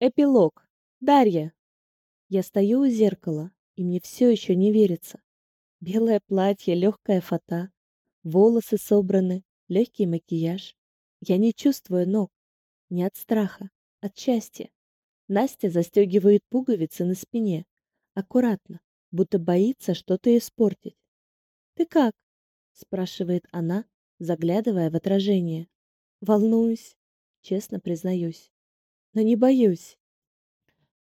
Эпилог. Дарья. Я стою у зеркала, и мне все еще не верится. Белое платье, легкая фата, волосы собраны, легкий макияж. Я не чувствую ног. Не от страха, от счастья. Настя застегивает пуговицы на спине. Аккуратно, будто боится что-то испортить. «Ты как?» — спрашивает она, заглядывая в отражение. «Волнуюсь», — честно признаюсь. «Но не боюсь.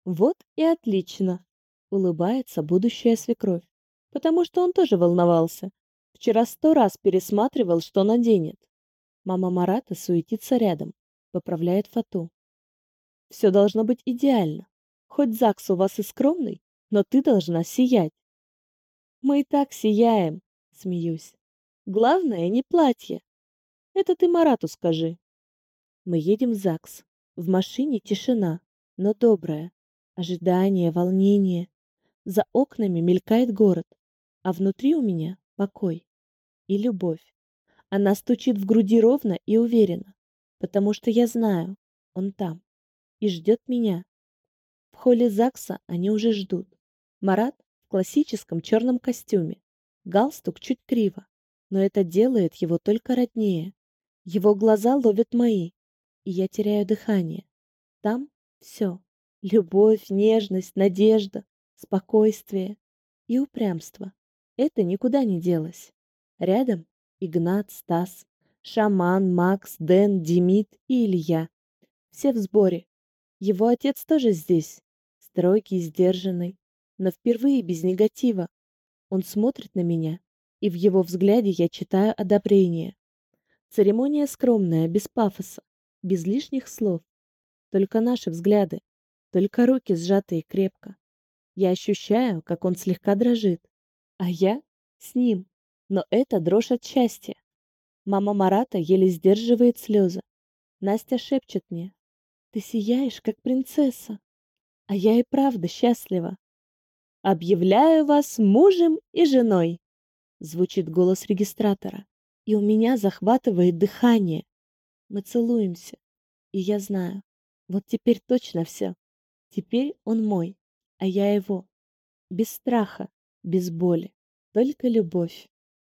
Вот и отлично, улыбается будущая свекровь, потому что он тоже волновался. Вчера сто раз пересматривал, что наденет. Мама Марата суетится рядом, поправляет фату. Все должно быть идеально. Хоть ЗАГС у вас и скромный, но ты должна сиять. Мы и так сияем, смеюсь. Главное не платье. Это ты Марату скажи. Мы едем в ЗАГС. В машине тишина, но добрая. Ожидание, волнение. За окнами мелькает город, а внутри у меня покой и любовь. Она стучит в груди ровно и уверенно, потому что я знаю, он там и ждет меня. В холле ЗАГСа они уже ждут. Марат в классическом черном костюме. Галстук чуть криво, но это делает его только роднее. Его глаза ловят мои, и я теряю дыхание. Там все. Любовь, нежность, надежда, спокойствие и упрямство. Это никуда не делось. Рядом Игнат, Стас, Шаман, Макс, Дэн, Демид и Илья. Все в сборе. Его отец тоже здесь. Стройкий, сдержанный, но впервые без негатива. Он смотрит на меня, и в его взгляде я читаю одобрение. Церемония скромная, без пафоса, без лишних слов. Только наши взгляды, только руки сжатые крепко. Я ощущаю, как он слегка дрожит, а я с ним, но это дрожь от счастья. Мама Марата еле сдерживает слезы. Настя шепчет мне, ты сияешь, как принцесса, а я и правда счастлива. «Объявляю вас мужем и женой!» Звучит голос регистратора, и у меня захватывает дыхание. Мы целуемся, и я знаю, вот теперь точно все. Теперь он мой, а я его. Без страха, без боли, только любовь.